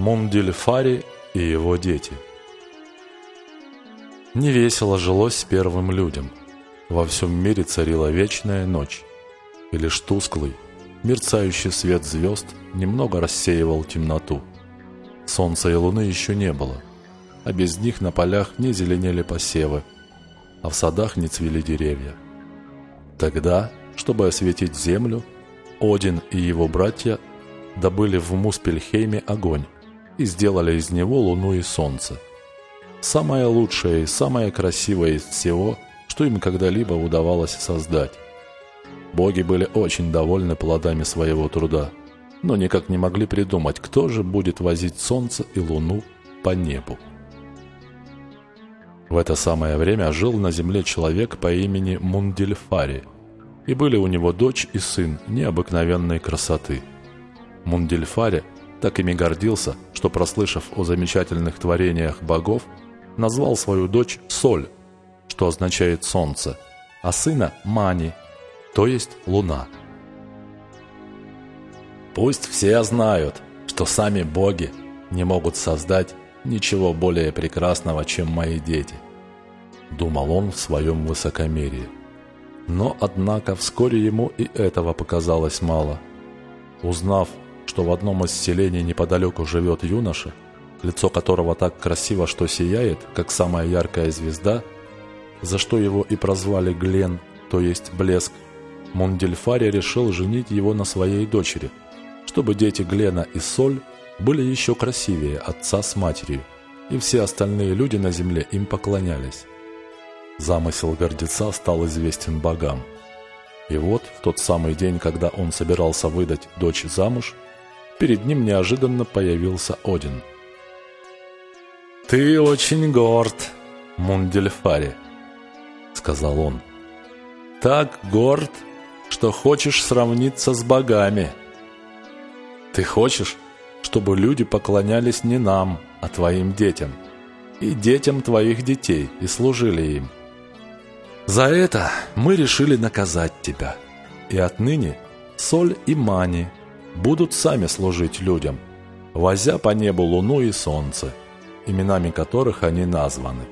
Мундильфари и его дети. Невесело жилось первым людям. Во всем мире царила вечная ночь, и лишь тусклый, мерцающий свет звезд немного рассеивал темноту. Солнца и луны еще не было, а без них на полях не зеленели посевы, а в садах не цвели деревья. Тогда, чтобы осветить землю, Один и его братья добыли в Муспельхейме огонь, и сделали из него луну и солнце. Самое лучшее и самое красивое из всего, что им когда-либо удавалось создать. Боги были очень довольны плодами своего труда, но никак не могли придумать, кто же будет возить солнце и луну по небу. В это самое время жил на земле человек по имени Мундильфари, и были у него дочь и сын необыкновенной красоты. Мундильфари так ими гордился, что, прослышав о замечательных творениях богов, назвал свою дочь Соль, что означает солнце, а сына Мани, то есть луна. «Пусть все знают, что сами боги не могут создать ничего более прекрасного, чем мои дети», думал он в своем высокомерии. Но, однако, вскоре ему и этого показалось мало. Узнав, что в одном из селений неподалеку живет юноша, лицо которого так красиво, что сияет, как самая яркая звезда, за что его и прозвали Глен, то есть Блеск, Мундельфари решил женить его на своей дочери, чтобы дети Глена и Соль были еще красивее отца с матерью, и все остальные люди на земле им поклонялись. Замысел гордеца стал известен богам. И вот, в тот самый день, когда он собирался выдать дочь замуж, перед ним неожиданно появился Один. «Ты очень горд, Мундельфари», — сказал он. «Так горд, что хочешь сравниться с богами. Ты хочешь, чтобы люди поклонялись не нам, а твоим детям, и детям твоих детей, и служили им. За это мы решили наказать тебя, и отныне соль и мани — будут сами служить людям, возя по небу луну и солнце, именами которых они названы.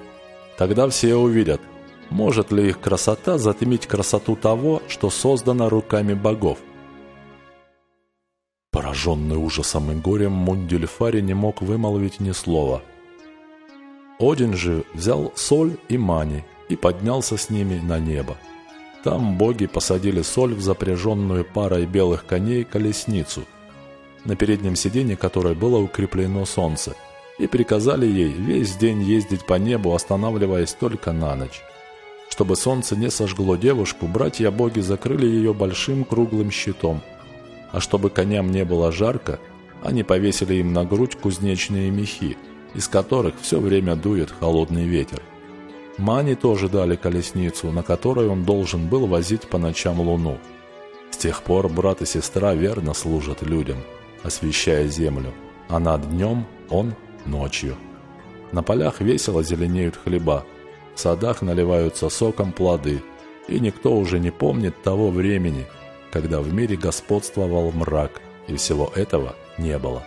Тогда все увидят, может ли их красота затмить красоту того, что создано руками богов. Пораженный ужасом и горем, Мундельфари не мог вымолвить ни слова. Один же взял соль и мани и поднялся с ними на небо. Там боги посадили соль в запряженную парой белых коней колесницу, на переднем сиденье которой было укреплено солнце, и приказали ей весь день ездить по небу, останавливаясь только на ночь. Чтобы солнце не сожгло девушку, братья-боги закрыли ее большим круглым щитом, а чтобы коням не было жарко, они повесили им на грудь кузнечные мехи, из которых все время дует холодный ветер. Мани тоже дали колесницу, на которой он должен был возить по ночам луну. С тех пор брат и сестра верно служат людям, освещая землю, а над днем он ночью. На полях весело зеленеют хлеба, в садах наливаются соком плоды, и никто уже не помнит того времени, когда в мире господствовал мрак, и всего этого не было.